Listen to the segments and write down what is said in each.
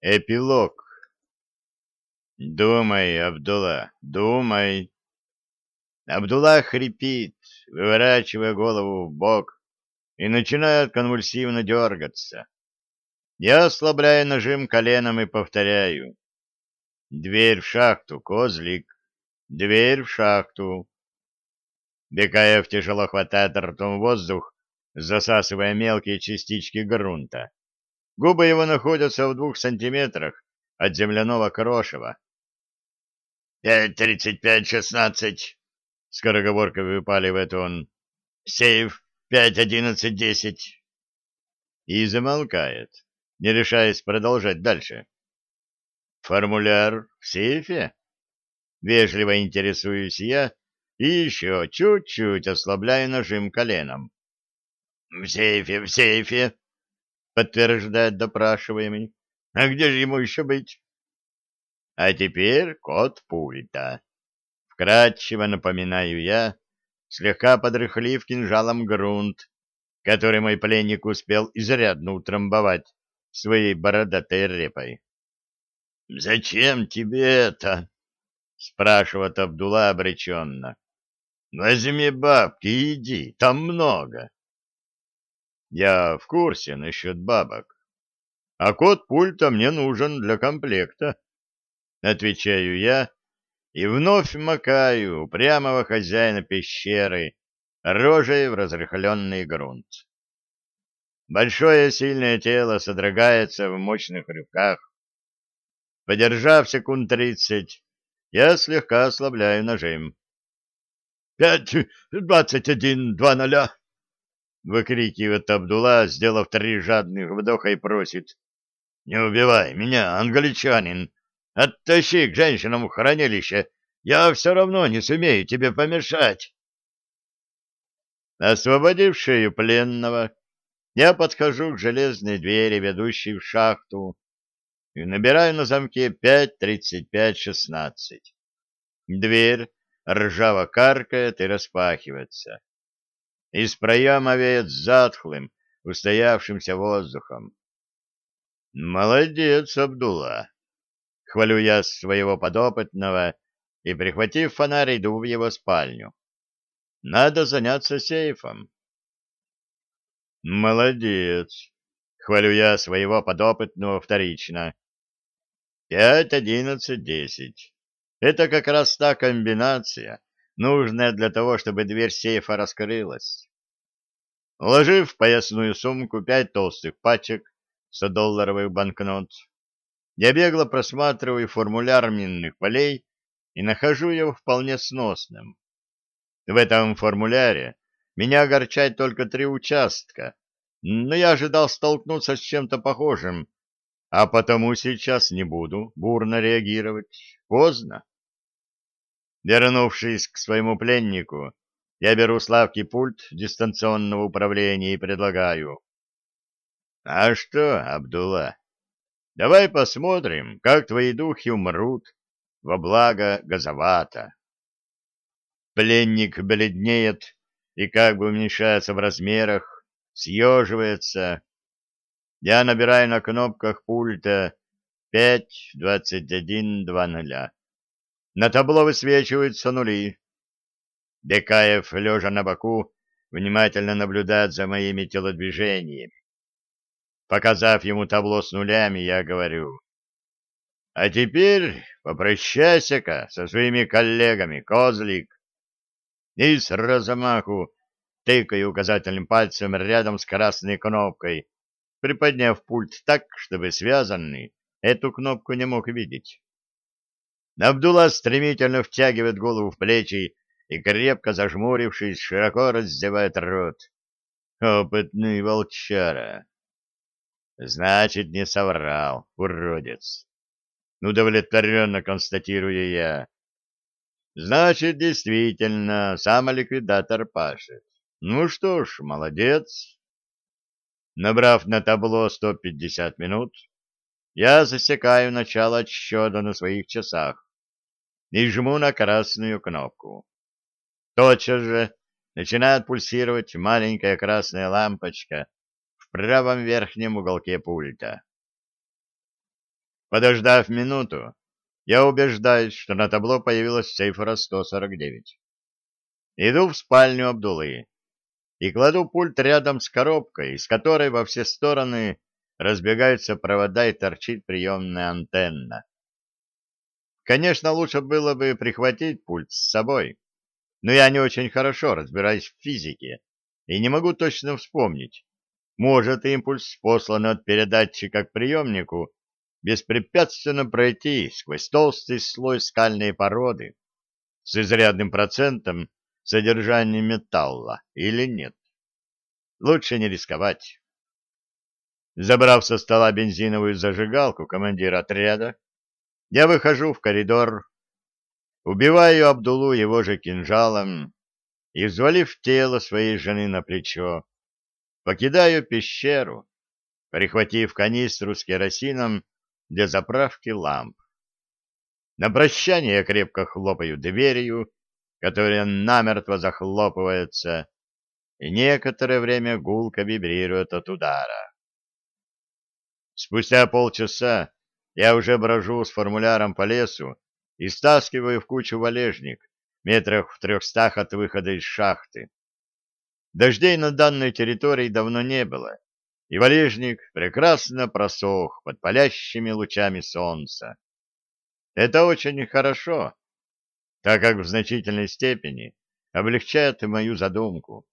Эпилог. Думай, Абдулла, думай. Абдулла хрипит, выворачивая голову в бок и начинает конвульсивно дергаться. Я ослабляю нажим коленом и повторяю. Дверь в шахту, козлик, дверь в шахту. Бекаев тяжело хватает ртом воздух, засасывая мелкие частички грунта. Губы его находятся в двух сантиметрах от земляного крошева. «Пять тридцать пять шестнадцать!» — скороговоркой выпаливает он. «Сейф пять одиннадцать десять!» И замолкает, не решаясь продолжать дальше. «Формуляр в сейфе?» Вежливо интересуюсь я и еще чуть-чуть ослабляю нажим коленом. «В сейфе, в сейфе!» Подтверждает допрашиваемый. А где же ему еще быть? А теперь код пульта. Вкратчиво напоминаю я, слегка подрыхлив кинжалом грунт, который мой пленник успел изрядно утрамбовать своей бородатой репой. — Зачем тебе это? — спрашивает Абдулла обреченно. — Возьми бабки иди, там много. Я в курсе насчет бабок. А код пульта мне нужен для комплекта. Отвечаю я и вновь макаю упрямого хозяина пещеры рожей в разрыхленный грунт. Большое сильное тело содрогается в мощных рывках. Подержав секунд тридцать, я слегка ослабляю нажим. «Пять, двадцать один, два ноля!» Выкрикивает Абдулла, сделав три жадных вдоха и просит. «Не убивай меня, англичанин! Оттащи к женщинам в хранилище! Я все равно не сумею тебе помешать!» Освободив шею пленного, я подхожу к железной двери, ведущей в шахту, и набираю на замке 5.35.16. Дверь ржаво каркает и распахивается. Из проема веет затхлым, устоявшимся воздухом. «Молодец, Абдулла!» — хвалю я своего подопытного и, прихватив фонарь, иду в его спальню. «Надо заняться сейфом». «Молодец!» — хвалю я своего подопытного вторично. «Пять, одиннадцать, десять. Это как раз та комбинация, нужное для того, чтобы дверь сейфа раскрылась. Уложив в поясную сумку пять толстых пачек 100-долларовых банкнот, я бегло просматриваю формуляр минных полей и нахожу его вполне сносным. В этом формуляре меня огорчает только три участка, но я ожидал столкнуться с чем-то похожим, а потому сейчас не буду бурно реагировать. Поздно. Вернувшись к своему пленнику, я беру Славки пульт дистанционного управления и предлагаю. — А что, Абдула, давай посмотрим, как твои духи умрут во благо газовата. Пленник бледнеет и как бы уменьшается в размерах, съеживается. Я набираю на кнопках пульта 5-21-00. На табло высвечиваются нули. Бекаев, лежа на боку, внимательно наблюдает за моими телодвижениями. Показав ему табло с нулями, я говорю, «А теперь попрощайся-ка со своими коллегами, козлик!» И с размаху тыкаю указательным пальцем рядом с красной кнопкой, приподняв пульт так, чтобы связанный эту кнопку не мог видеть. Абдулла стремительно втягивает голову в плечи и, крепко зажмурившись, широко раздевает рот. Опытный волчара. Значит, не соврал, уродец. Удовлетворенно констатирую я. Значит, действительно, самоликвидатор пашет. Ну что ж, молодец. Набрав на табло 150 минут, я засекаю начало отсчета на своих часах и жму на красную кнопку. Тотчас же начинает пульсировать маленькая красная лампочка в правом верхнем уголке пульта. Подождав минуту, я убеждаюсь, что на табло появилась цифра 149. Иду в спальню Абдулы и кладу пульт рядом с коробкой, из которой во все стороны разбегаются провода и торчит приемная антенна. Конечно, лучше было бы прихватить пульт с собой, но я не очень хорошо разбираюсь в физике и не могу точно вспомнить, может импульс, посланный от передатчика к приемнику, беспрепятственно пройти сквозь толстый слой скальной породы с изрядным процентом содержания металла или нет. Лучше не рисковать. Забрав со стола бензиновую зажигалку командира отряда, я выхожу в коридор, убиваю Абдулу его же кинжалом и, взвалив тело своей жены на плечо, покидаю пещеру, прихватив канистру с керосином для заправки ламп. На прощание я крепко хлопаю дверью, которая намертво захлопывается, и некоторое время гулко вибрирует от удара. Спустя полчаса я уже брожу с формуляром по лесу и стаскиваю в кучу валежник, метрах в трехстах от выхода из шахты. Дождей на данной территории давно не было, и валежник прекрасно просох под палящими лучами солнца. Это очень хорошо, так как в значительной степени облегчает мою задумку.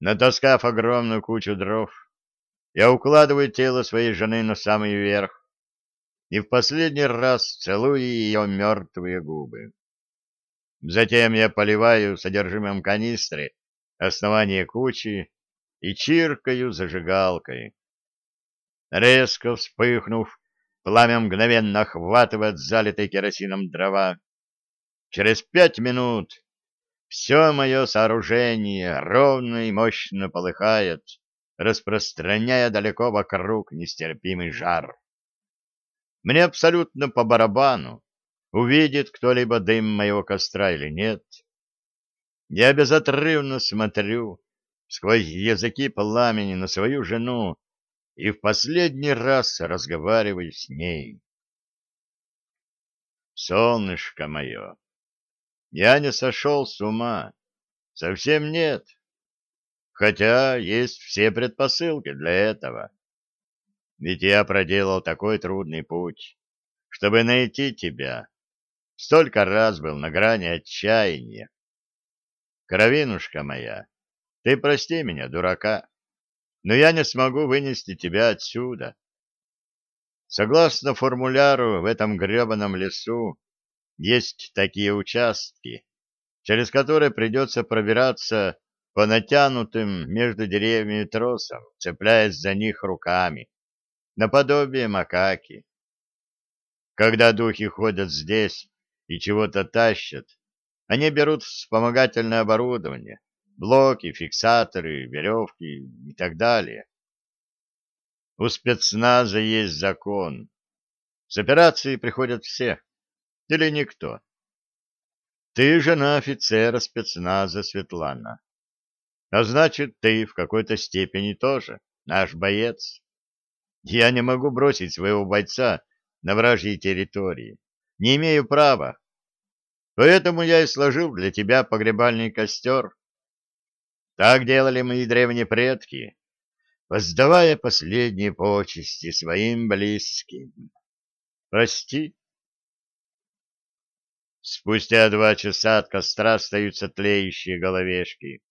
Натаскав огромную кучу дров, я укладываю тело своей жены на самый верх и в последний раз целую ее мертвые губы. Затем я поливаю содержимым канистры основание кучи и чиркаю зажигалкой. Резко вспыхнув, пламя мгновенно охватывает залитой керосином дрова. Через пять минут все мое сооружение ровно и мощно полыхает, распространяя далеко вокруг нестерпимый жар. Мне абсолютно по барабану, увидит кто-либо дым моего костра или нет. Я безотрывно смотрю сквозь языки пламени на свою жену и в последний раз разговариваю с ней. Солнышко мое, я не сошел с ума, совсем нет, хотя есть все предпосылки для этого. Ведь я проделал такой трудный путь, чтобы найти тебя. Столько раз был на грани отчаяния. Кровинушка моя, ты прости меня, дурака, но я не смогу вынести тебя отсюда. Согласно формуляру, в этом гребаном лесу есть такие участки, через которые придется пробираться по натянутым между деревьями тросам, цепляясь за них руками, наподобие макаки. Когда духи ходят здесь и чего-то тащат, они берут вспомогательное оборудование, блоки, фиксаторы, веревки и так далее. У спецназа есть закон. С операции приходят все. Или никто. Ты жена офицера спецназа Светлана. А значит, ты в какой-то степени тоже наш боец. Я не могу бросить своего бойца на вражьей территории. Не имею права. Поэтому я и сложил для тебя погребальный костер, так делали мои древние предки, воздавая последние почести своим близким. Прости. Спустя два часа от костра остаются тлеющие головешки.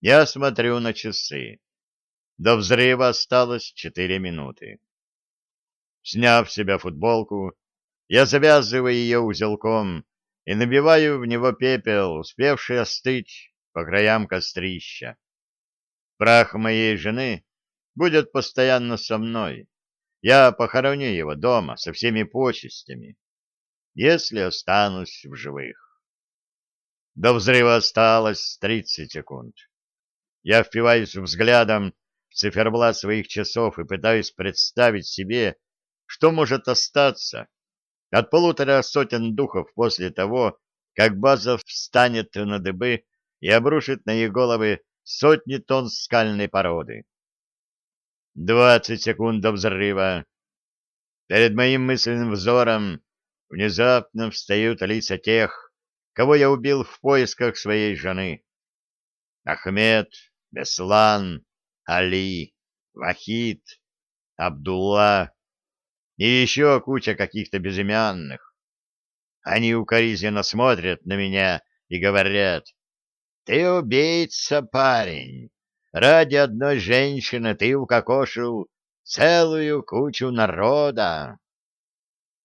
Я смотрю на часы. До взрыва осталось четыре минуты. Сняв с себя футболку, я завязываю ее узелком и набиваю в него пепел, успевший остыть по краям кострища. Прах моей жены будет постоянно со мной. Я похороню его дома со всеми почестями, если останусь в живых. До взрыва осталось тридцать секунд. Я впиваюсь взглядом циферблат своих часов и пытаюсь представить себе, что может остаться от полутора сотен духов после того, как база встанет на дыбы и обрушит на их головы сотни тонн скальной породы. Двадцать секунд до взрыва. Перед моим мысленным взором внезапно встают лица тех, кого я убил в поисках своей жены. Ахмед, Беслан, Али, Вахид, Абдулла и еще куча каких-то безымянных. Они укоризненно смотрят на меня и говорят, «Ты убийца, парень! Ради одной женщины ты укокошил целую кучу народа!»